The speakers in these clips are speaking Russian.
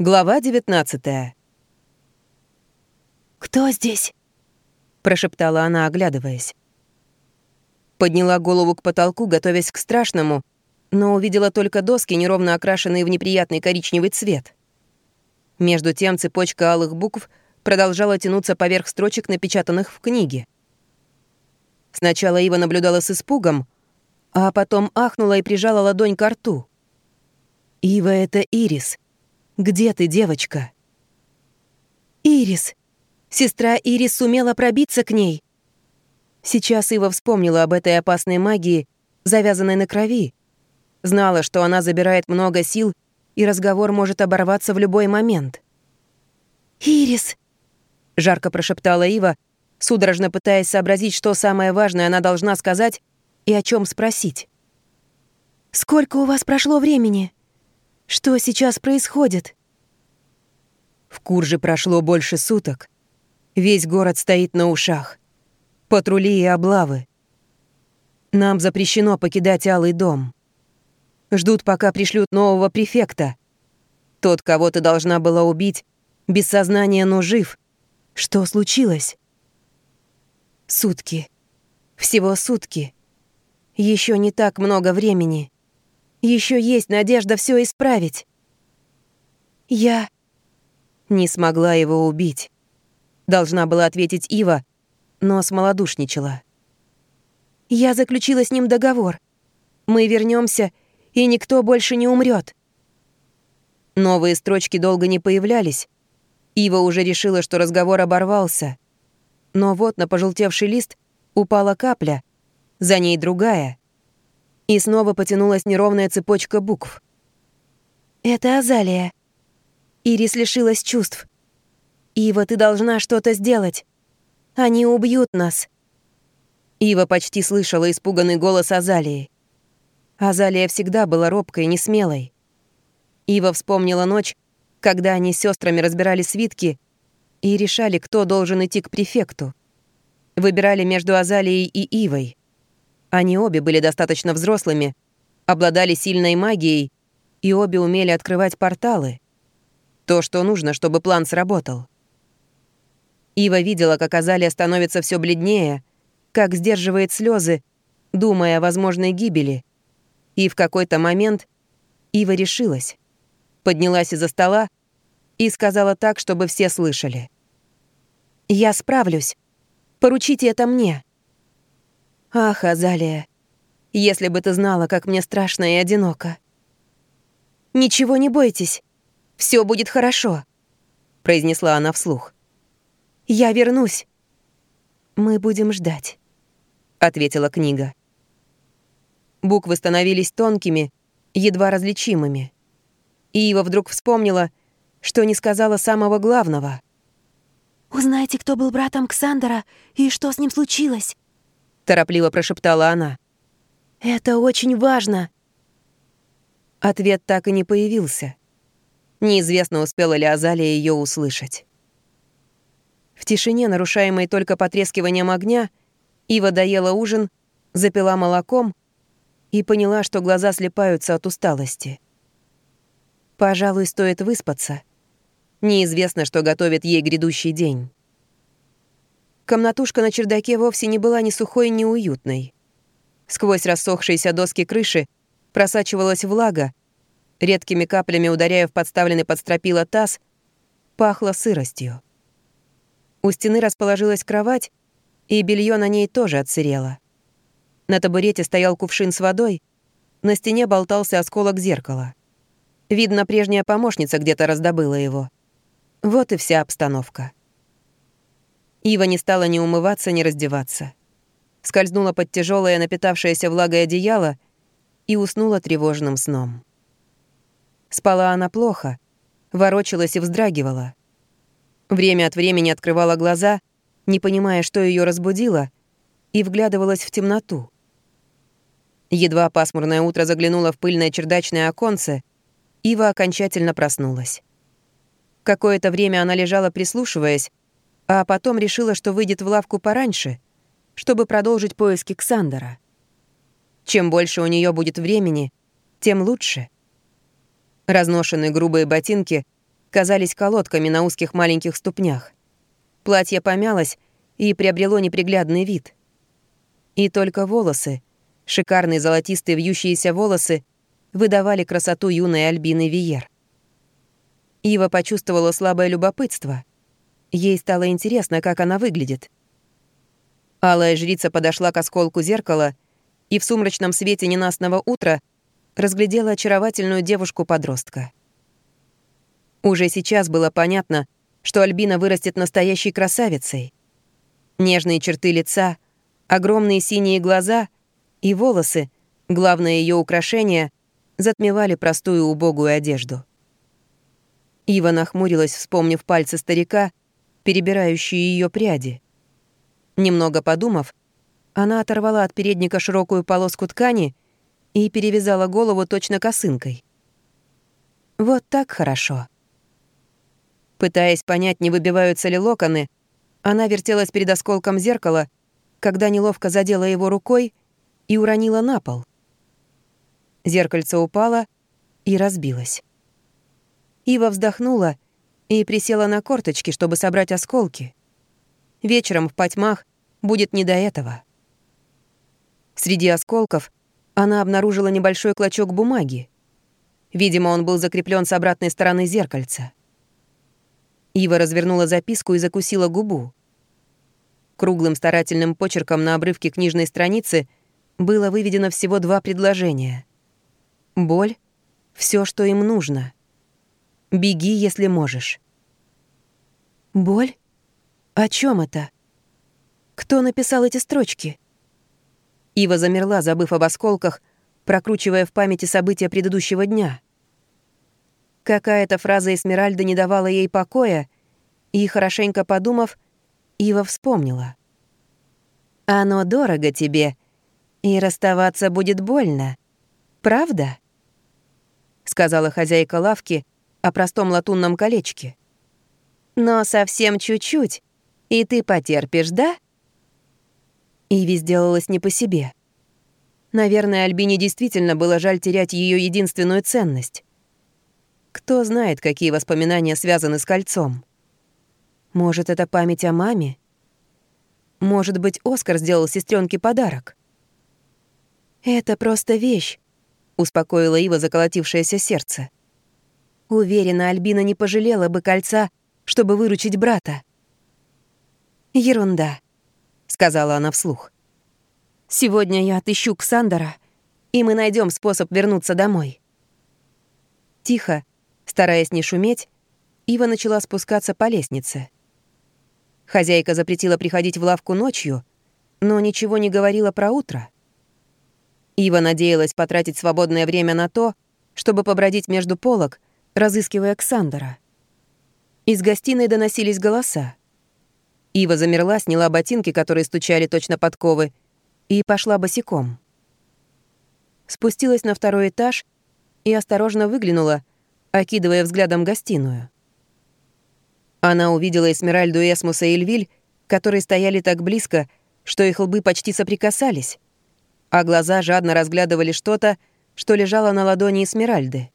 Глава 19 «Кто здесь?» — прошептала она, оглядываясь. Подняла голову к потолку, готовясь к страшному, но увидела только доски, неровно окрашенные в неприятный коричневый цвет. Между тем цепочка алых букв продолжала тянуться поверх строчек, напечатанных в книге. Сначала Ива наблюдала с испугом, а потом ахнула и прижала ладонь к рту. «Ива — это Ирис. Где ты, девочка?» «Ирис!» Сестра Ирис сумела пробиться к ней. Сейчас Ива вспомнила об этой опасной магии, завязанной на крови. Знала, что она забирает много сил, и разговор может оборваться в любой момент. «Ирис!» — жарко прошептала Ива, судорожно пытаясь сообразить, что самое важное она должна сказать и о чем спросить. «Сколько у вас прошло времени? Что сейчас происходит?» В Курже прошло больше суток. Весь город стоит на ушах. Патрули и облавы. Нам запрещено покидать Алый дом. Ждут, пока пришлют нового префекта. Тот, кого ты должна была убить, без сознания, но жив. Что случилось? Сутки. Всего сутки. Еще не так много времени. Еще есть надежда все исправить. Я не смогла его убить. Должна была ответить Ива, но смолодушничала. «Я заключила с ним договор. Мы вернемся, и никто больше не умрет. Новые строчки долго не появлялись. Ива уже решила, что разговор оборвался. Но вот на пожелтевший лист упала капля, за ней другая. И снова потянулась неровная цепочка букв. «Это Азалия». Ирис лишилась чувств. «Ива, ты должна что-то сделать. Они убьют нас». Ива почти слышала испуганный голос Азалии. Азалия всегда была робкой и несмелой. Ива вспомнила ночь, когда они с сестрами разбирали свитки и решали, кто должен идти к префекту. Выбирали между Азалией и Ивой. Они обе были достаточно взрослыми, обладали сильной магией и обе умели открывать порталы. То, что нужно, чтобы план сработал. Ива видела, как Азалия становится все бледнее, как сдерживает слезы, думая о возможной гибели. И в какой-то момент Ива решилась, поднялась из-за стола и сказала так, чтобы все слышали. «Я справлюсь. Поручите это мне». «Ах, Азалия, если бы ты знала, как мне страшно и одиноко». «Ничего не бойтесь. Все будет хорошо», — произнесла она вслух. Я вернусь. Мы будем ждать, ответила книга. Буквы становились тонкими, едва различимыми. И Ива вдруг вспомнила, что не сказала самого главного. «Узнайте, кто был братом Ксандера и что с ним случилось», — торопливо прошептала она. «Это очень важно». Ответ так и не появился. Неизвестно, успела ли Азалия ее услышать. В тишине, нарушаемой только потрескиванием огня, Ива доела ужин, запила молоком и поняла, что глаза слепаются от усталости. Пожалуй, стоит выспаться. Неизвестно, что готовит ей грядущий день. Комнатушка на чердаке вовсе не была ни сухой, ни уютной. Сквозь рассохшиеся доски крыши просачивалась влага, редкими каплями ударяя в подставленный под стропила таз, пахло сыростью. У стены расположилась кровать, и белье на ней тоже отсырело. На табурете стоял кувшин с водой, на стене болтался осколок зеркала. Видно, прежняя помощница где-то раздобыла его. Вот и вся обстановка. Ива не стала ни умываться, ни раздеваться. Скользнула под тяжелое, напитавшееся влагой одеяло и уснула тревожным сном. Спала она плохо, ворочалась и вздрагивала. Время от времени открывала глаза, не понимая, что ее разбудило, и вглядывалась в темноту. Едва пасмурное утро заглянуло в пыльное чердачное оконце, Ива окончательно проснулась. Какое-то время она лежала, прислушиваясь, а потом решила, что выйдет в лавку пораньше, чтобы продолжить поиски Ксандера. Чем больше у нее будет времени, тем лучше. Разношенные грубые ботинки казались колодками на узких маленьких ступнях. Платье помялось и приобрело неприглядный вид. И только волосы, шикарные золотистые вьющиеся волосы, выдавали красоту юной Альбины Виер. Ива почувствовала слабое любопытство. Ей стало интересно, как она выглядит. Алая жрица подошла к осколку зеркала и в сумрачном свете ненастного утра разглядела очаровательную девушку-подростка. Уже сейчас было понятно, что Альбина вырастет настоящей красавицей. Нежные черты лица, огромные синие глаза и волосы, главное ее украшение, затмевали простую убогую одежду. Ива нахмурилась, вспомнив пальцы старика, перебирающие ее пряди. Немного подумав, она оторвала от передника широкую полоску ткани и перевязала голову точно косынкой. Вот так хорошо. Пытаясь понять, не выбиваются ли локоны, она вертелась перед осколком зеркала, когда неловко задела его рукой и уронила на пол. Зеркальце упало и разбилось. Ива вздохнула и присела на корточки, чтобы собрать осколки. Вечером в потьмах будет не до этого. Среди осколков она обнаружила небольшой клочок бумаги. Видимо, он был закреплен с обратной стороны зеркальца. Ива развернула записку и закусила губу. Круглым старательным почерком на обрывке книжной страницы было выведено всего два предложения. Боль — все, что им нужно. Беги, если можешь. Боль? О чем это? Кто написал эти строчки? Ива замерла, забыв об осколках, прокручивая в памяти события предыдущего дня. Какая-то фраза Эсмеральда не давала ей покоя, и, хорошенько подумав, Ива вспомнила. «Оно дорого тебе, и расставаться будет больно. Правда?» — сказала хозяйка лавки, о простом латунном колечке. Но совсем чуть-чуть, и ты потерпишь, да? Иви сделалась не по себе. Наверное, Альбине действительно было жаль терять ее единственную ценность. Кто знает, какие воспоминания связаны с кольцом. Может, это память о маме? Может быть, Оскар сделал сестренке подарок? «Это просто вещь», — успокоила Ива заколотившееся сердце. Уверена, Альбина не пожалела бы кольца, чтобы выручить брата. «Ерунда», — сказала она вслух. «Сегодня я отыщу Ксандера, и мы найдем способ вернуться домой». Тихо, стараясь не шуметь, Ива начала спускаться по лестнице. Хозяйка запретила приходить в лавку ночью, но ничего не говорила про утро. Ива надеялась потратить свободное время на то, чтобы побродить между полок разыскивая Ксандера. Из гостиной доносились голоса. Ива замерла, сняла ботинки, которые стучали точно подковы, и пошла босиком. Спустилась на второй этаж и осторожно выглянула, окидывая взглядом гостиную. Она увидела Эсмеральду Эсмуса и Эльвиль, которые стояли так близко, что их лбы почти соприкасались, а глаза жадно разглядывали что-то, что лежало на ладони Эсмеральды.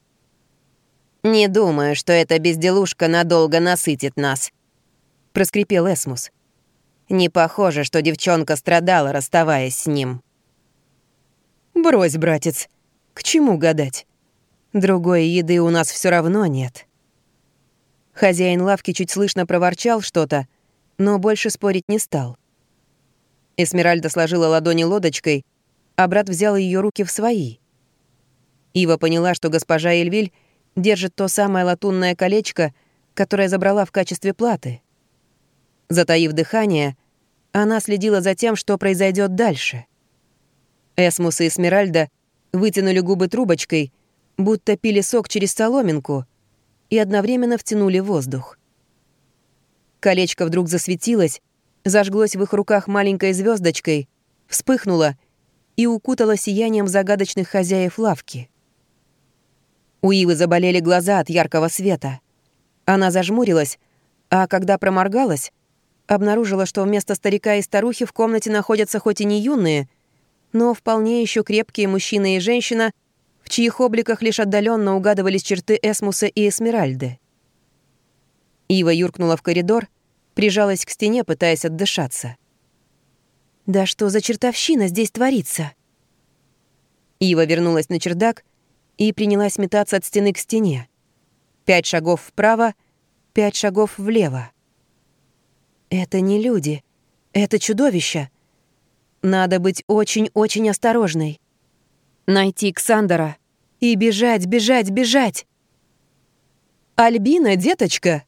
«Не думаю, что эта безделушка надолго насытит нас», — проскрипел Эсмус. «Не похоже, что девчонка страдала, расставаясь с ним». «Брось, братец, к чему гадать? Другой еды у нас все равно нет». Хозяин лавки чуть слышно проворчал что-то, но больше спорить не стал. Эсмеральда сложила ладони лодочкой, а брат взял ее руки в свои. Ива поняла, что госпожа Эльвиль держит то самое латунное колечко, которое забрала в качестве платы. Затаив дыхание, она следила за тем, что произойдет дальше. Эсмус и Эсмеральда вытянули губы трубочкой, будто пили сок через соломинку, и одновременно втянули воздух. Колечко вдруг засветилось, зажглось в их руках маленькой звездочкой, вспыхнуло и укутало сиянием загадочных хозяев лавки. У Ивы заболели глаза от яркого света. Она зажмурилась, а когда проморгалась, обнаружила, что вместо старика и старухи в комнате находятся хоть и не юные, но вполне еще крепкие мужчина и женщина, в чьих обликах лишь отдаленно угадывались черты Эсмуса и Эсмеральды. Ива юркнула в коридор, прижалась к стене, пытаясь отдышаться. «Да что за чертовщина здесь творится?» Ива вернулась на чердак и принялась метаться от стены к стене. Пять шагов вправо, пять шагов влево. «Это не люди. Это чудовище. Надо быть очень-очень осторожной. Найти Ксандера и бежать, бежать, бежать!» «Альбина, деточка!»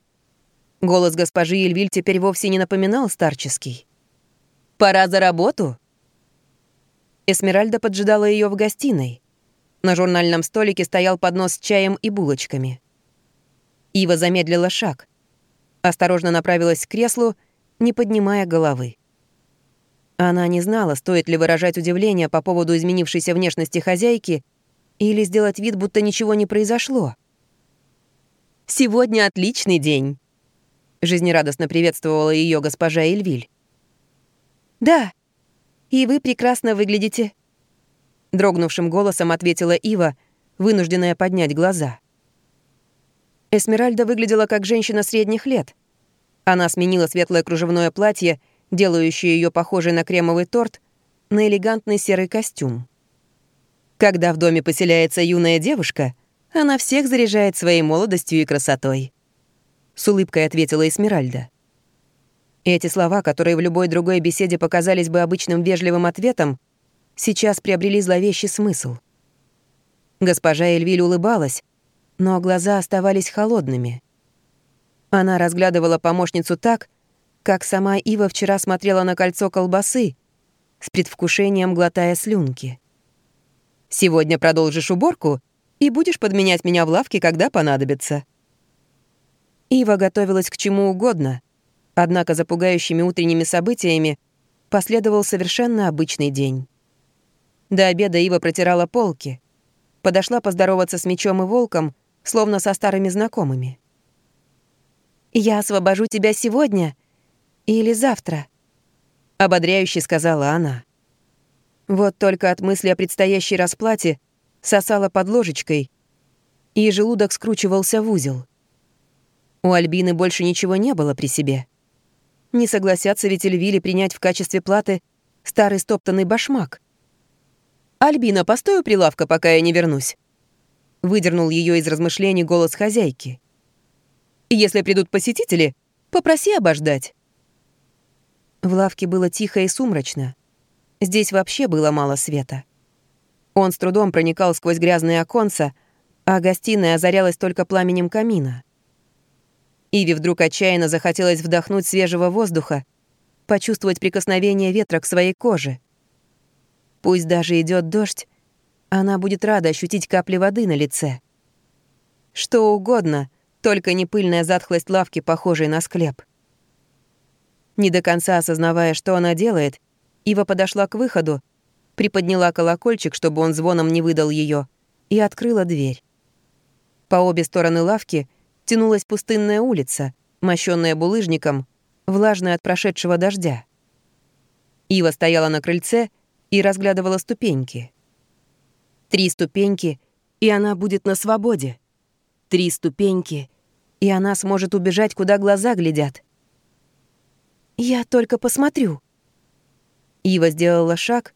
Голос госпожи Эльвиль теперь вовсе не напоминал старческий. «Пора за работу!» Эсмеральда поджидала ее в гостиной. На журнальном столике стоял поднос с чаем и булочками. Ива замедлила шаг. Осторожно направилась к креслу, не поднимая головы. Она не знала, стоит ли выражать удивление по поводу изменившейся внешности хозяйки или сделать вид, будто ничего не произошло. «Сегодня отличный день», — жизнерадостно приветствовала ее госпожа Эльвиль. «Да, и вы прекрасно выглядите», — дрогнувшим голосом ответила Ива, вынужденная поднять глаза. Эсмеральда выглядела как женщина средних лет. Она сменила светлое кружевное платье, делающее ее похожей на кремовый торт, на элегантный серый костюм. Когда в доме поселяется юная девушка, она всех заряжает своей молодостью и красотой. С улыбкой ответила Эсмеральда. Эти слова, которые в любой другой беседе показались бы обычным вежливым ответом, сейчас приобрели зловещий смысл. Госпожа Эльвиль улыбалась, но глаза оставались холодными. Она разглядывала помощницу так, как сама Ива вчера смотрела на кольцо колбасы, с предвкушением глотая слюнки. «Сегодня продолжишь уборку и будешь подменять меня в лавке, когда понадобится». Ива готовилась к чему угодно — Однако за пугающими утренними событиями последовал совершенно обычный день. До обеда Ива протирала полки. Подошла поздороваться с мечом и волком, словно со старыми знакомыми. «Я освобожу тебя сегодня или завтра», — ободряюще сказала она. Вот только от мысли о предстоящей расплате сосала под ложечкой, и желудок скручивался в узел. У Альбины больше ничего не было при себе. Не согласятся ведь Эльвили принять в качестве платы старый стоптанный башмак. «Альбина, постой у прилавка, пока я не вернусь», — выдернул ее из размышлений голос хозяйки. «Если придут посетители, попроси обождать». В лавке было тихо и сумрачно. Здесь вообще было мало света. Он с трудом проникал сквозь грязные оконца, а гостиная озарялась только пламенем камина. Иви вдруг отчаянно захотелось вдохнуть свежего воздуха, почувствовать прикосновение ветра к своей коже. Пусть даже идет дождь, она будет рада ощутить капли воды на лице. Что угодно, только не пыльная затхлость лавки, похожей на склеп. Не до конца осознавая, что она делает, Ива подошла к выходу, приподняла колокольчик, чтобы он звоном не выдал ее, и открыла дверь. По обе стороны лавки — тянулась пустынная улица, мощенная булыжником, влажная от прошедшего дождя. Ива стояла на крыльце и разглядывала ступеньки. Три ступеньки, и она будет на свободе. Три ступеньки, и она сможет убежать, куда глаза глядят. «Я только посмотрю». Ива сделала шаг,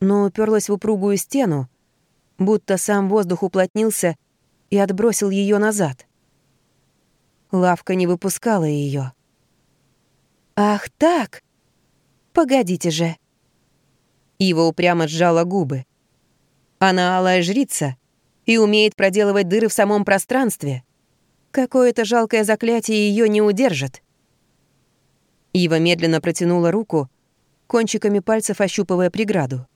но уперлась в упругую стену, будто сам воздух уплотнился и отбросил ее назад. Лавка не выпускала ее. «Ах так! Погодите же!» Ива упрямо сжала губы. Она алая жрица и умеет проделывать дыры в самом пространстве. Какое-то жалкое заклятие ее не удержит. Ива медленно протянула руку, кончиками пальцев ощупывая преграду.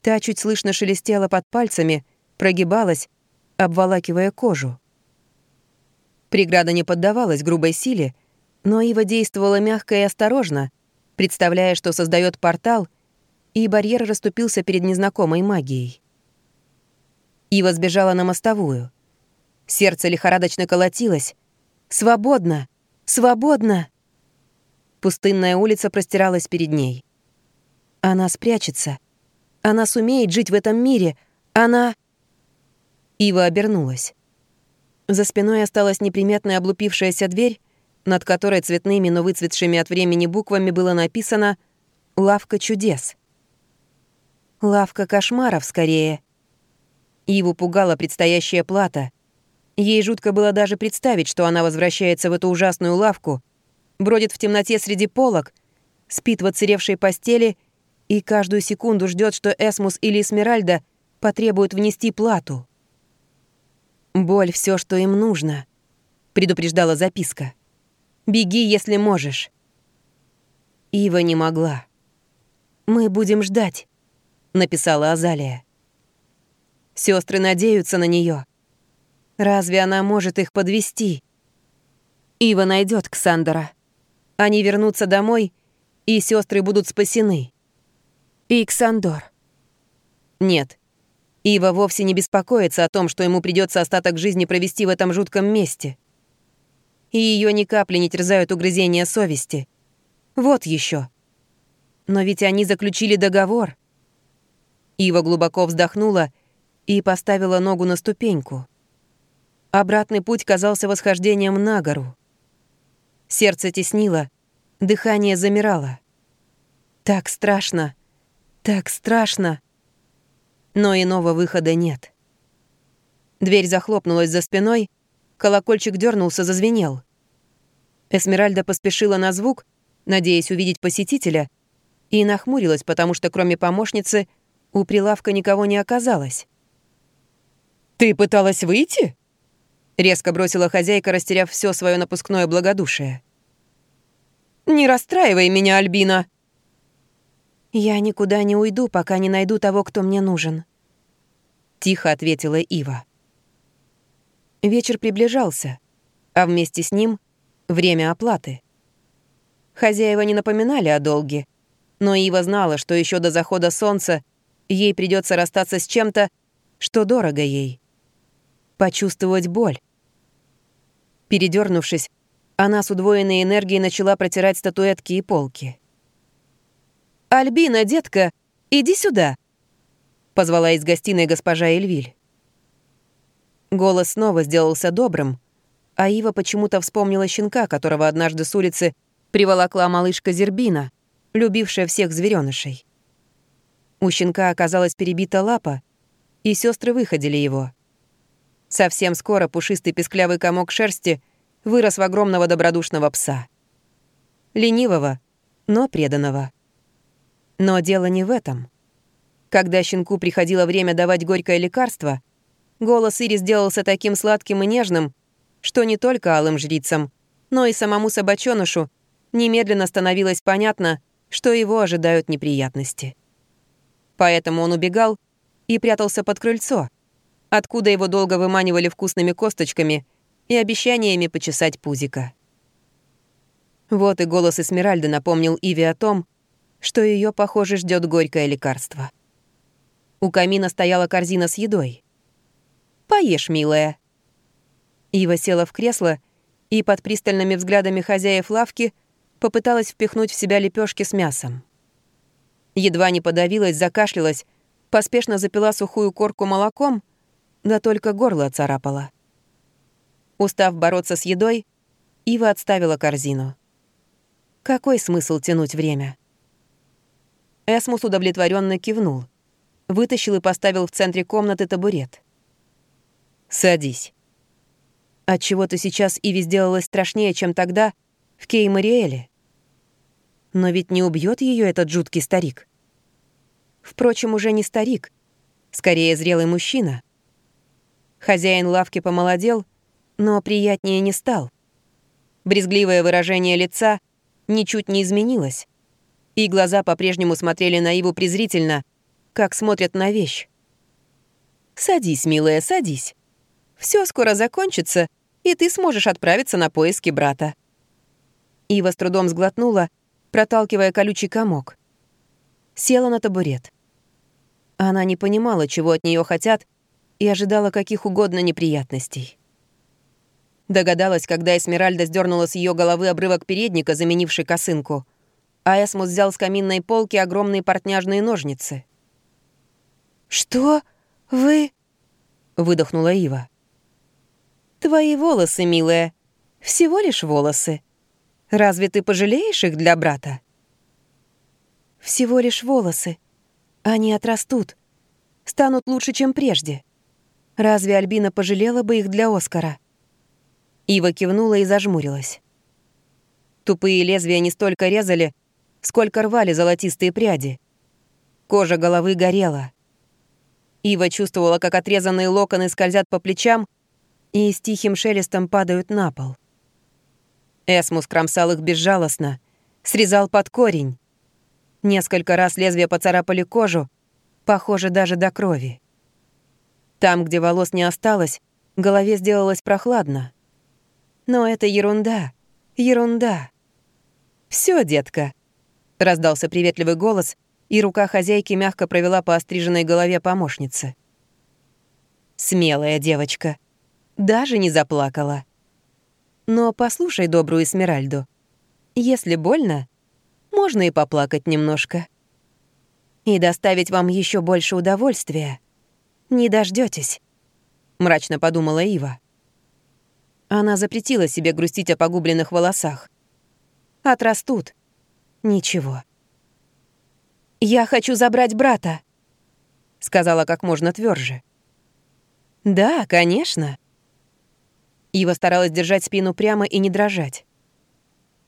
Та чуть слышно шелестела под пальцами, прогибалась, обволакивая кожу. Преграда не поддавалась грубой силе, но Ива действовала мягко и осторожно, представляя, что создает портал, и барьер расступился перед незнакомой магией. Ива сбежала на мостовую. Сердце лихорадочно колотилось. «Свободно! Свободно!» Пустынная улица простиралась перед ней. Она спрячется. Она сумеет жить в этом мире. Она... Ива обернулась. За спиной осталась неприметная облупившаяся дверь, над которой цветными, но выцветшими от времени буквами было написано «Лавка чудес». Лавка кошмаров, скорее. Иву пугала предстоящая плата. Ей жутко было даже представить, что она возвращается в эту ужасную лавку, бродит в темноте среди полок, спит в оцаревшей постели и каждую секунду ждет, что Эсмус или Эсмеральда потребуют внести плату. «Боль — все, что им нужно», — предупреждала записка. «Беги, если можешь». Ива не могла. «Мы будем ждать», — написала Азалия. Сестры надеются на нее. Разве она может их подвести? Ива найдет Ксандера. Они вернутся домой, и сестры будут спасены. И Ксандор. Нет, Ива вовсе не беспокоится о том, что ему придется остаток жизни провести в этом жутком месте. И ее ни капли не терзают угрызения совести. Вот еще. Но ведь они заключили договор. Ива глубоко вздохнула и поставила ногу на ступеньку. Обратный путь казался восхождением на гору. Сердце теснило, дыхание замирало. Так страшно, так страшно но иного выхода нет. Дверь захлопнулась за спиной, колокольчик дернулся, зазвенел. Эсмеральда поспешила на звук, надеясь увидеть посетителя, и нахмурилась, потому что кроме помощницы у прилавка никого не оказалось. «Ты пыталась выйти?» — резко бросила хозяйка, растеряв все свое напускное благодушие. «Не расстраивай меня, Альбина!» «Я никуда не уйду, пока не найду того, кто мне нужен», — тихо ответила Ива. Вечер приближался, а вместе с ним — время оплаты. Хозяева не напоминали о долге, но Ива знала, что еще до захода солнца ей придется расстаться с чем-то, что дорого ей. Почувствовать боль. Передернувшись, она с удвоенной энергией начала протирать статуэтки и полки. «Альбина, детка, иди сюда!» — позвала из гостиной госпожа Эльвиль. Голос снова сделался добрым, а Ива почему-то вспомнила щенка, которого однажды с улицы приволокла малышка Зербина, любившая всех зверёнышей. У щенка оказалась перебита лапа, и сестры выходили его. Совсем скоро пушистый песклявый комок шерсти вырос в огромного добродушного пса. Ленивого, но преданного. Но дело не в этом. Когда щенку приходило время давать горькое лекарство, голос Ири сделался таким сладким и нежным, что не только алым жрицам, но и самому собачонушу немедленно становилось понятно, что его ожидают неприятности. Поэтому он убегал и прятался под крыльцо, откуда его долго выманивали вкусными косточками и обещаниями почесать пузика. Вот и голос Эсмеральды напомнил Иви о том, что ее, похоже, ждет горькое лекарство. У камина стояла корзина с едой. «Поешь, милая». Ива села в кресло и под пристальными взглядами хозяев лавки попыталась впихнуть в себя лепешки с мясом. Едва не подавилась, закашлялась, поспешно запила сухую корку молоком, да только горло царапала. Устав бороться с едой, Ива отставила корзину. Какой смысл тянуть время? Эсмус удовлетворенно кивнул. Вытащил и поставил в центре комнаты табурет. «Садись». Отчего-то сейчас Иви сделалось страшнее, чем тогда в Кей-Мариэле. Но ведь не убьет ее этот жуткий старик. Впрочем, уже не старик, скорее зрелый мужчина. Хозяин лавки помолодел, но приятнее не стал. Брезгливое выражение лица ничуть не изменилось и глаза по-прежнему смотрели на Иву презрительно, как смотрят на вещь. «Садись, милая, садись. Все скоро закончится, и ты сможешь отправиться на поиски брата». Ива с трудом сглотнула, проталкивая колючий комок. Села на табурет. Она не понимала, чего от нее хотят, и ожидала каких угодно неприятностей. Догадалась, когда Эсмеральда сдернула с ее головы обрывок передника, заменивший косынку — а Эсмус взял с каминной полки огромные портняжные ножницы. «Что? Вы...» — выдохнула Ива. «Твои волосы, милая. Всего лишь волосы. Разве ты пожалеешь их для брата?» «Всего лишь волосы. Они отрастут. Станут лучше, чем прежде. Разве Альбина пожалела бы их для Оскара?» Ива кивнула и зажмурилась. Тупые лезвия не столько резали, сколько рвали золотистые пряди. Кожа головы горела. Ива чувствовала, как отрезанные локоны скользят по плечам и с тихим шелестом падают на пол. Эсмус кромсал их безжалостно, срезал под корень. Несколько раз лезвия поцарапали кожу, похоже, даже до крови. Там, где волос не осталось, голове сделалось прохладно. Но это ерунда, ерунда. Все, детка», — раздался приветливый голос, и рука хозяйки мягко провела по остриженной голове помощницы. «Смелая девочка. Даже не заплакала. Но послушай добрую Эсмеральду. Если больно, можно и поплакать немножко. И доставить вам еще больше удовольствия. Не дождетесь, мрачно подумала Ива. Она запретила себе грустить о погубленных волосах. Отрастут. Ничего. «Я хочу забрать брата», — сказала как можно тверже. «Да, конечно». Ива старалась держать спину прямо и не дрожать.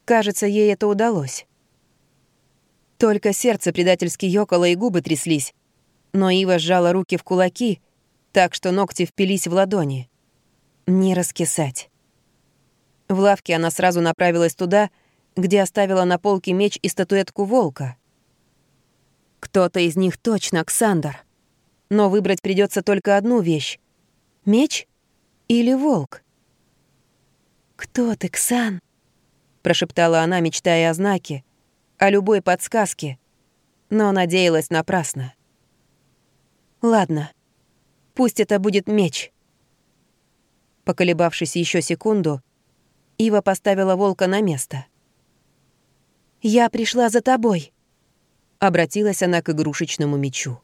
Кажется, ей это удалось. Только сердце предательски ёкало и губы тряслись, но Ива сжала руки в кулаки, так что ногти впились в ладони. Не раскисать. В лавке она сразу направилась туда, где оставила на полке меч и статуэтку волка. Кто-то из них точно Ксандр. Но выбрать придется только одну вещь — меч или волк. «Кто ты, Ксан?» — прошептала она, мечтая о знаке, о любой подсказке, но надеялась напрасно. «Ладно, пусть это будет меч». Поколебавшись еще секунду, Ива поставила волка на место — «Я пришла за тобой», — обратилась она к игрушечному мечу.